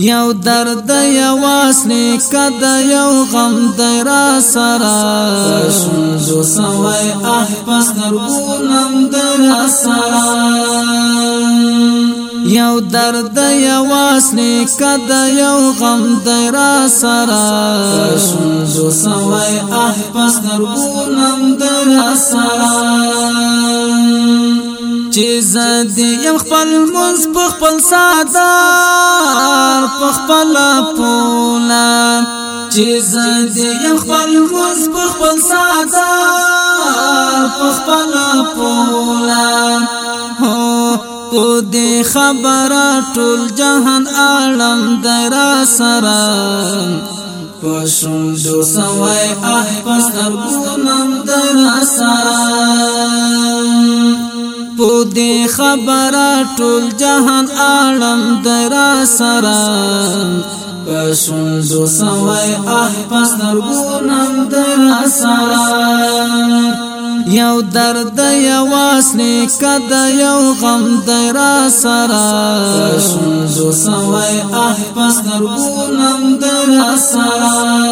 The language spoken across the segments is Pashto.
یو درد یو اسنه کد یو غم در سرا سنجو سوای اه پس درونم در سرا یو درد یو اسنه کد یو غم در سرا سنجو سوای اه پس درونم در سرا چې زد يم خپل منس په خپل ساده په خپل پولا چې زد يم خپل منس په خپل ساده په خپل پولا په دې خبره ټول جهان عالم درا سره پښون دو سوای اح پستر ګونم درا سره پو دې خبره ټول جهان عالم درا سره پسندو سوای اح پسنرګونم در سره یو درد یو واسنه کد یو غم در سره پسندو سوای اح پسنرګونم در سره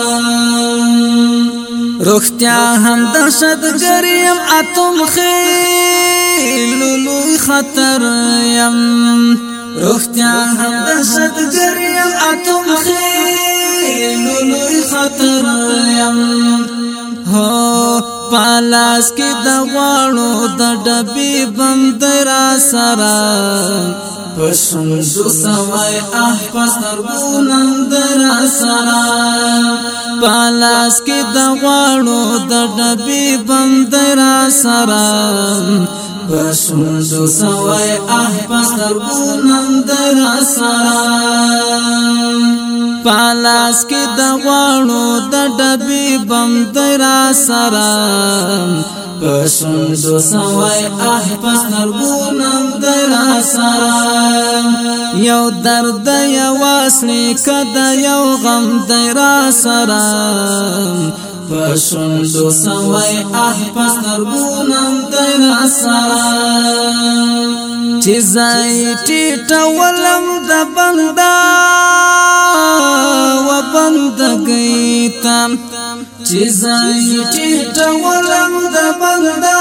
روختیا هم دشت گریم اتم خیر لولو خطر یم روختیا هم دشت جریم اتم خی لولو خطر یم هو پالاس کې د غواړو د ډبې بند را سره پسون سو سوای اه پستر بولند را سره پالاس کې د غواړو د ډبې بند را سره پسون سو سوای اه پستر بونن در سرا پالاس کې د غواړو د ډبې بم در سرا پسون سو سوای اه پستر بونن در سرا یو درد یو واسنه کده یو غم در سرا پسندو سوي اه پسرګونم تنا سره چې زای ټټولم د بندا و بندګی تام چې زای ټټولم د بندا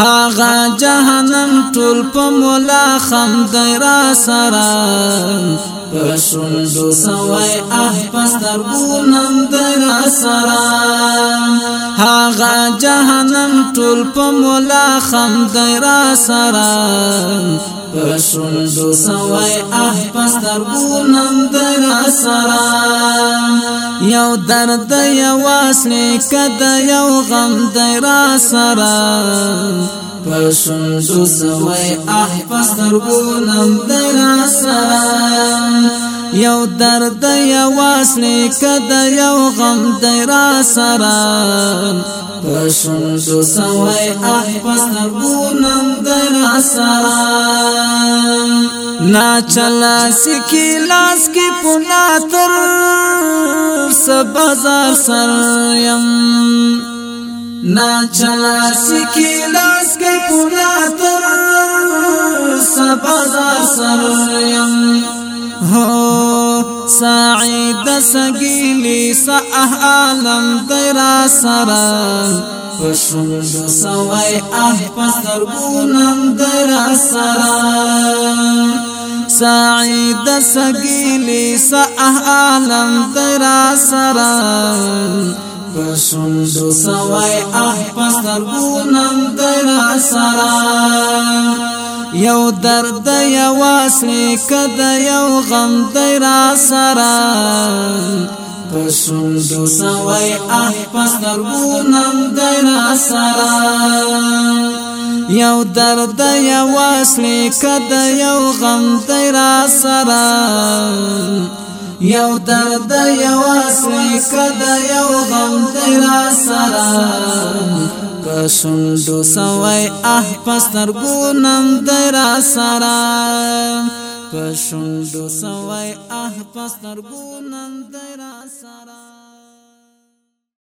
هاغه جهنم ټول په مولا خم دیرا سرا پښون دو سوای اه پستر بونم دیرا سرا هاغه جهنم ټول په مولا خم دیرا سرا پښون دو سوای اه سترګو نن در سرا یو درد یو واسنه کد یو غم در سرا پسون سو سوي اح پسترګو نن در سرا یو درد یو واسنه کد یو غم در سرا پسون سو سوي اح پسترګو نن در سرا نا چلا سکی لاس کی پنا تر سبزار سر یم نا چلا سکی لاس کی پنا تر سبزار سر یم هو سعید سگیلی سا احالم دیرا سران پښون د سوای اح پسترګونم در سره سعید سگیلی سا احالم ترا سران پسندو سوائی اح پستر گونم ترا سران یو درد یو آسری کد یو غم ترا سران پسندو سوائی اح پستر گونم ترا سران یو درد یو اصلی کد یو غم دی را سرا یو درد یو اصلی کد یو غم دی را سرا کشندو سوی اح پستر گونم دی را سرا کشندو سوی اح پستر گونم دی را سرا